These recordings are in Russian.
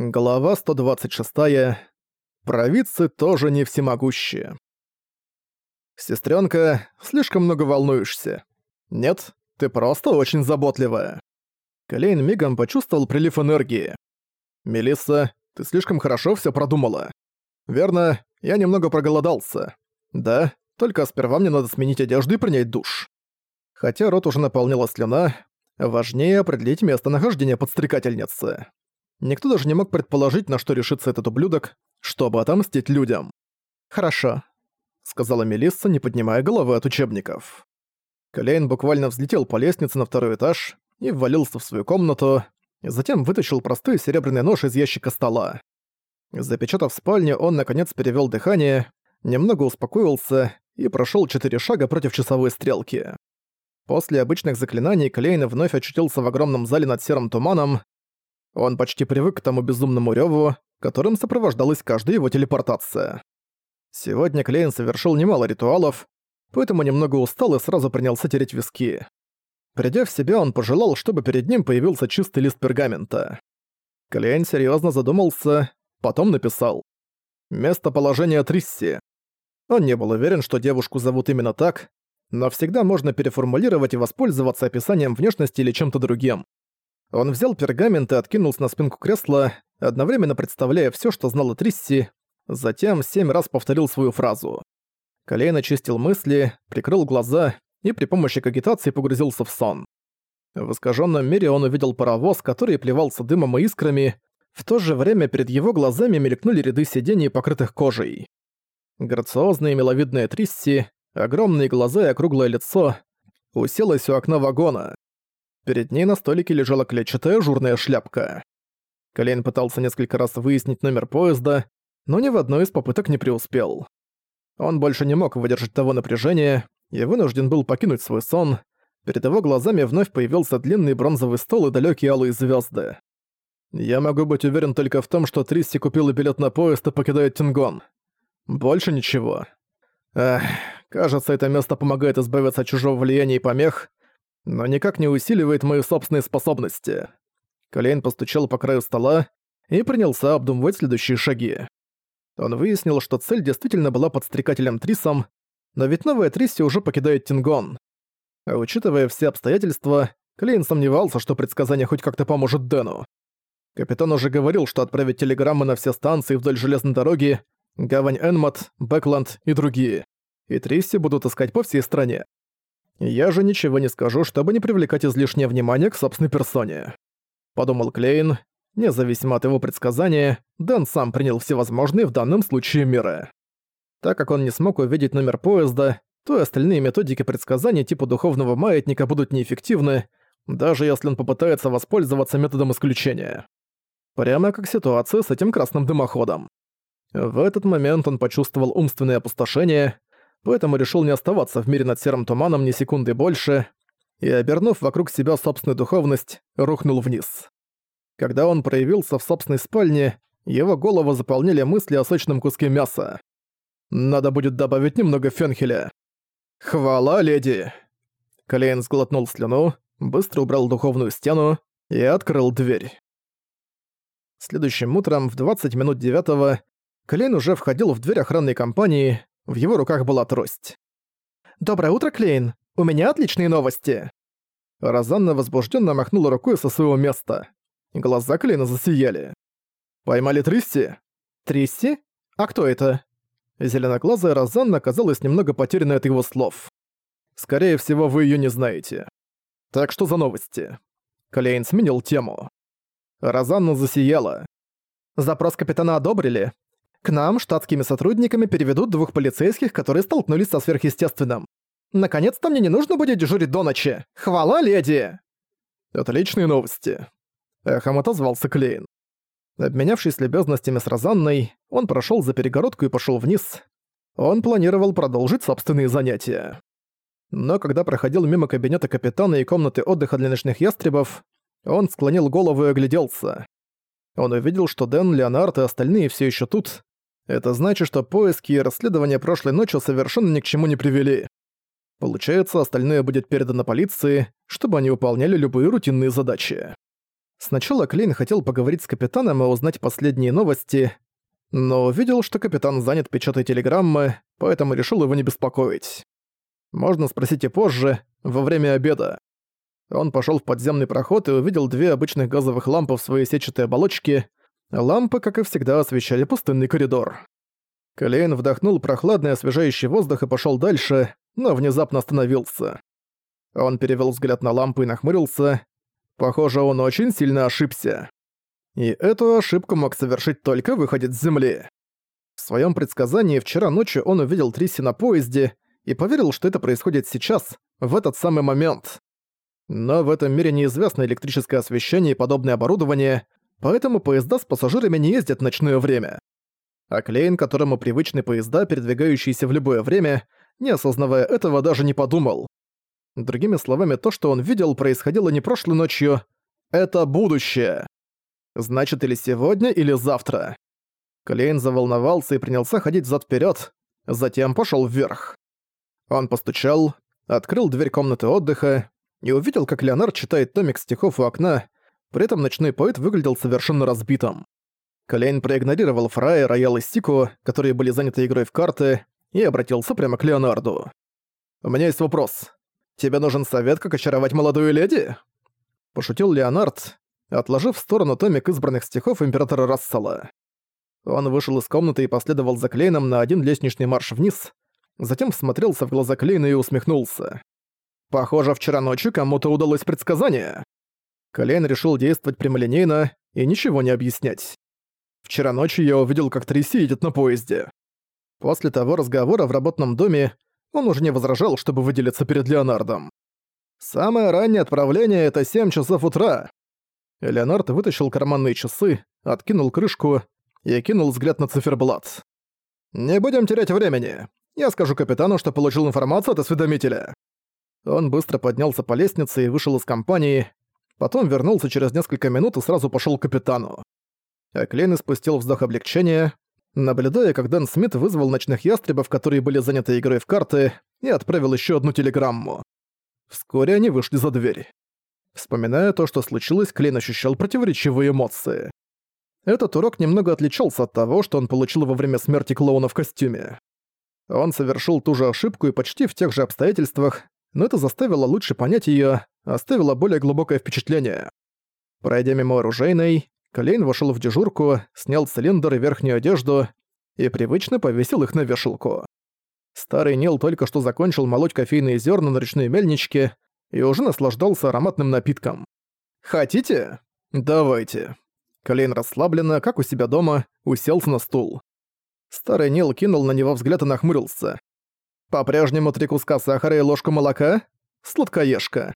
Глава 126. Провидцы тоже не всемогущие. Сестренка, слишком много волнуешься. Нет, ты просто очень заботливая. Клейн мигом почувствовал прилив энергии. Мелисса, ты слишком хорошо все продумала. Верно, я немного проголодался. Да, только сперва мне надо сменить одежду и принять душ. Хотя рот уже наполнила слюна, важнее определить местонахождение подстрекательницы. Никто даже не мог предположить, на что решится этот ублюдок, чтобы отомстить людям. «Хорошо», — сказала Мелисса, не поднимая головы от учебников. Клейн буквально взлетел по лестнице на второй этаж и ввалился в свою комнату, затем вытащил простой серебряный нож из ящика стола. Запечатав спальню, он наконец перевёл дыхание, немного успокоился и прошёл четыре шага против часовой стрелки. После обычных заклинаний Клейн вновь очутился в огромном зале над серым туманом, он почти привык к тому безумному рёву, которым сопровождалась каждая его телепортация. Сегодня Клейн совершил немало ритуалов, поэтому немного устал и сразу принялся тереть виски. Придя в себя, он пожелал, чтобы перед ним появился чистый лист пергамента. Клейн серьезно задумался, потом написал. «Местоположение Трисси». Он не был уверен, что девушку зовут именно так, но всегда можно переформулировать и воспользоваться описанием внешности или чем-то другим. Он взял пергамент и откинулся на спинку кресла, одновременно представляя все, что знал о Трисси, затем семь раз повторил свою фразу. Колейн очистил мысли, прикрыл глаза и при помощи кагитации погрузился в сон. В искаженном мире он увидел паровоз, который плевался дымом и искрами, в то же время перед его глазами мелькнули ряды сидений, покрытых кожей. Грациозная и миловидная Трисси, огромные глаза и округлое лицо, уселась у окна вагона. Перед ней на столике лежала клетчатая журная шляпка. Колейн пытался несколько раз выяснить номер поезда, но ни в одной из попыток не преуспел. Он больше не мог выдержать того напряжения и вынужден был покинуть свой сон. Перед его глазами вновь появился длинный бронзовый стол и далекие алые звезды. Я могу быть уверен только в том, что Трисси купила билет на поезд и покидает Тингон. Больше ничего. Эх, кажется, это место помогает избавиться от чужого влияния и помех, но никак не усиливает мои собственные способности. Колейн постучал по краю стола и принялся обдумывать следующие шаги. Он выяснил, что цель действительно была подстрекателем Трисом, но ведь новая Триси уже покидает Тингон. А учитывая все обстоятельства, Клейн сомневался, что предсказание хоть как-то поможет Дэну. Капитан уже говорил, что отправит телеграммы на все станции вдоль железной дороги, Гавань Энмот, Бэкленд и другие. И Трисси будут искать по всей стране. Я же ничего не скажу, чтобы не привлекать излишнее внимание к собственной персоне. Подумал Клейн. Независимо от его предсказания, Дэн сам принял всевозможные в данном случае меры. Так как он не смог увидеть номер поезда, то и остальные методики предсказаний типа духовного маятника будут неэффективны, даже если он попытается воспользоваться методом исключения. Прямо как ситуация с этим красным дымоходом. В этот момент он почувствовал умственное опустошение, поэтому решил не оставаться в мире над серым туманом ни секунды больше и, обернув вокруг себя собственную духовность, рухнул вниз. Когда он проявился в собственной спальне, его голову заполнили мысли о сочном куске мяса. Надо будет добавить немного фенхеля. «Хвала, леди!» Клейн сглотнул слюну, быстро убрал духовную стену и открыл дверь. Следующим утром в 20 минут девятого Клейн уже входил в дверь охранной компании, в его руках была трость. «Доброе утро, Клейн! У меня отличные новости!» Розанна возбужденно махнула рукой со своего места. Глаза Клейна засияли. «Поймали Трисси?» «Трисси? А кто это?» Зеленоглазая Розанна казалась немного потерянной от его слов. «Скорее всего, вы ее не знаете. Так что за новости?» Клейн сменил тему. Розанна засияла. «Запрос капитана одобрили. К нам штатскими сотрудниками переведут двух полицейских, которые столкнулись со сверхъестественным. Наконец-то мне не нужно будет дежурить до ночи. Хвала, леди!» «Отличные новости», — эхом отозвался Клейн. Обменявшись любезностями с Розанной, он прошел за перегородку и пошел вниз. Он планировал продолжить собственные занятия. Но когда проходил мимо кабинета капитана и комнаты отдыха для ночных ястребов, он склонил голову и огляделся. Он увидел, что Дэн, Леонард и остальные все еще тут, это значит, что поиски и расследования прошлой ночью совершенно ни к чему не привели. Получается, остальное будет передано полиции, чтобы они выполняли любые рутинные задачи. Сначала Клейн хотел поговорить с капитаном и узнать последние новости, но увидел, что капитан занят печатой телеграммы, поэтому решил его не беспокоить. Можно спросить и позже, во время обеда. Он пошёл в подземный проход и увидел две обычных газовых лампы в своей сетчатой оболочке. Лампы, как и всегда, освещали пустынный коридор. Клейн вдохнул прохладный освежающий воздух и пошёл дальше, но внезапно остановился. Он перевёл взгляд на лампы и нахмурился. Похоже, он очень сильно ошибся. И эту ошибку мог совершить только выходец с Земли. В своем предсказании вчера ночью он увидел Трисси на поезде и поверил, что это происходит сейчас, в этот самый момент. Но в этом мире неизвестно электрическое освещение и подобное оборудование, поэтому поезда с пассажирами не ездят в ночное время. А Клейн, которому привычны поезда, передвигающиеся в любое время, не осознавая этого, даже не подумал. Другими словами, то, что он видел, происходило не прошлой ночью. Это будущее. Значит, или сегодня, или завтра. Клейн заволновался и принялся ходить взад вперед, затем пошел вверх. Он постучал, открыл дверь комнаты отдыха и увидел, как Леонард читает томик стихов у окна, при этом ночной поэт выглядел совершенно разбитым. Клейн проигнорировал Фрая, Роял и Стику, которые были заняты игрой в карты, и обратился прямо к Леонарду. «У меня есть вопрос. «Тебе нужен совет, как очаровать молодую леди?» Пошутил Леонард, отложив в сторону томик избранных стихов императора Рассела. Он вышел из комнаты и последовал за Клейном на один лестничный марш вниз, затем смотрелся в глаза Клейна и усмехнулся. «Похоже, вчера ночью кому-то удалось предсказание». Клейн решил действовать прямолинейно и ничего не объяснять. «Вчера ночью я увидел, как Тряси едет на поезде. После того разговора в работном доме он уже не возражал, чтобы выделиться перед Леонардом. «Самое раннее отправление — это 7 часов утра». Леонард вытащил карманные часы, откинул крышку и кинул взгляд на циферблат. «Не будем терять времени. Я скажу капитану, что получил информацию от осведомителя». Он быстро поднялся по лестнице и вышел из компании, потом вернулся через несколько минут и сразу пошел к капитану. Эклейн испустил вздох облегчения, наблюдая, как Дэн Смит вызвал ночных ястребов, которые были заняты игрой в карты, и отправил еще одну телеграмму. Вскоре они вышли за дверь. Вспоминая то, что случилось, Клейн ощущал противоречивые эмоции. Этот урок немного отличался от того, что он получил во время смерти клоуна в костюме. Он совершил ту же ошибку и почти в тех же обстоятельствах, но это заставило лучше понять её, оставило более глубокое впечатление. Пройдя мимо оружейной, Клейн вошел в дежурку, снял цилиндр и верхнюю одежду и привычно повесил их на вешалку. Старый Нил только что закончил молоть кофейные зерна на речной мельничке и уже наслаждался ароматным напитком. «Хотите? Давайте». Клейн расслабленно, как у себя дома, уселся на стул. Старый Нил кинул на него взгляд и нахмурился. «По-прежнему три куска сахара и ложку молока? Сладкоежка.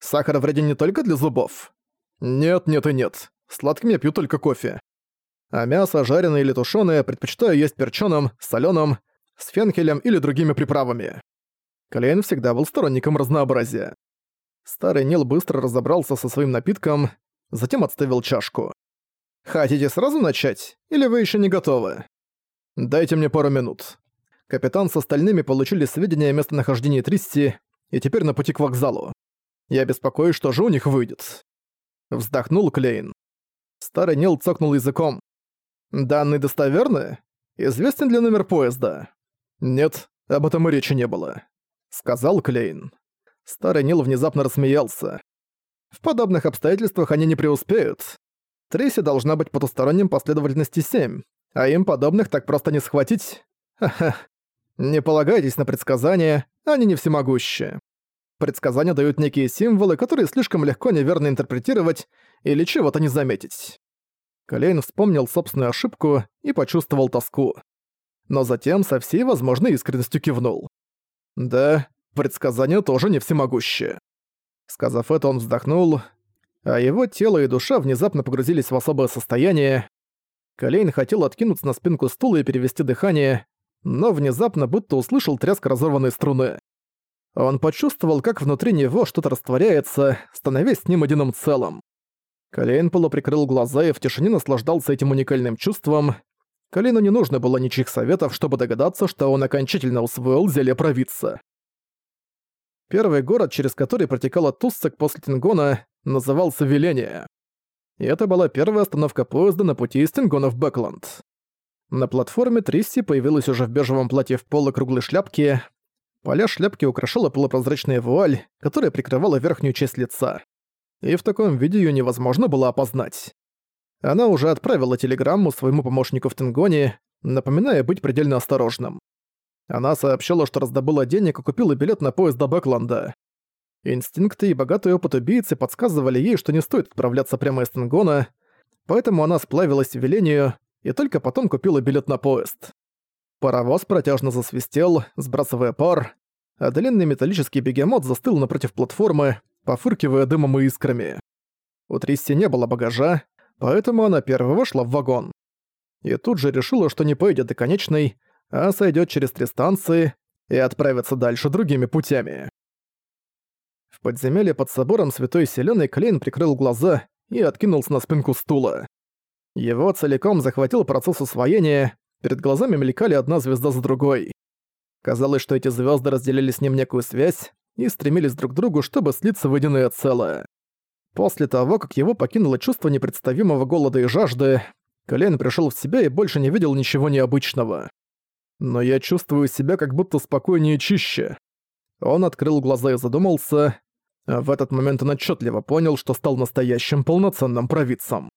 Сахар вреден не только для зубов?» «Нет, нет и нет. Сладким я пью только кофе. А мясо, жареное или тушёное, предпочитаю есть перчёным, солёным, с фенхелем или другими приправами. Клейн всегда был сторонником разнообразия. Старый Нил быстро разобрался со своим напитком, затем отставил чашку. «Хотите сразу начать? Или вы ещё не готовы?» «Дайте мне пару минут». Капитан с остальными получили сведения о местонахождении Тристи и теперь на пути к вокзалу. Я беспокоюсь, что же у них выйдет. Вздохнул Клейн. Старый Нил цокнул языком. «Данные достоверны? Известен ли номер поезда?» «Нет, об этом и речи не было», — сказал Клейн. Старый Нил внезапно рассмеялся. «В подобных обстоятельствах они не преуспеют. Трейси должна быть потусторонним последовательности 7, а им подобных так просто не схватить. Ха-ха. Не полагайтесь на предсказания, они не всемогущие. Предсказания дают некие символы, которые слишком легко неверно интерпретировать или чего-то не заметить. Колейн вспомнил собственную ошибку и почувствовал тоску. Но затем со всей возможной искренностью кивнул. Да, предсказания тоже не всемогущие. Сказав это, он вздохнул, а его тело и душа внезапно погрузились в особое состояние. Колейн хотел откинуться на спинку стула и перевести дыхание, но внезапно будто услышал треск разорванной струны. Он почувствовал, как внутри него что-то растворяется, становясь с ним единым целым. Калейн полуприкрыл глаза и в тишине наслаждался этим уникальным чувством. Калейну не нужно было ничьих советов, чтобы догадаться, что он окончательно усвоил зелье провидца. Первый город, через который протекала Туссак после Тингона, назывался Веление. и это была первая остановка поезда на пути из Тингона в Бэкленд. На платформе Трисси появилась уже в бежевом платье в пол шляпке. Поля шляпки украшала полупрозрачная вуаль, которая прикрывала верхнюю часть лица. И в таком виде ее невозможно было опознать. Она уже отправила телеграмму своему помощнику в Тенгоне, напоминая быть предельно осторожным. Она сообщила, что раздобыла денег и купила билет на поезд до Бэкленда. Инстинкты и богатый опыт убийцы подсказывали ей, что не стоит отправляться прямо из Тенгона, поэтому она сплавилась в Велению и только потом купила билет на поезд. Паровоз протяжно засвистел, сбрасывая пар, а длинный металлический бегемот застыл напротив платформы, пофыркивая дымом и искрами. У Трисси не было багажа, поэтому она первой вошла в вагон. И тут же решила, что не поедет до конечной, а сойдет через три станции и отправится дальше другими путями. В подземелье под собором Святой Селены Клейн прикрыл глаза и откинулся на спинку стула. Его целиком захватил процесс усвоения, перед глазами мелькали одна звезда за другой. Казалось, что эти звезды разделили с ним некую связь и стремились друг к другу, чтобы слиться в единое целое. После того, как его покинуло чувство непредставимого голода и жажды, Клейн пришел в себя и больше не видел ничего необычного. Но я чувствую себя как будто спокойнее и чище. Он открыл глаза и задумался, в этот момент он отчетливо понял, что стал настоящим полноценным провидцем.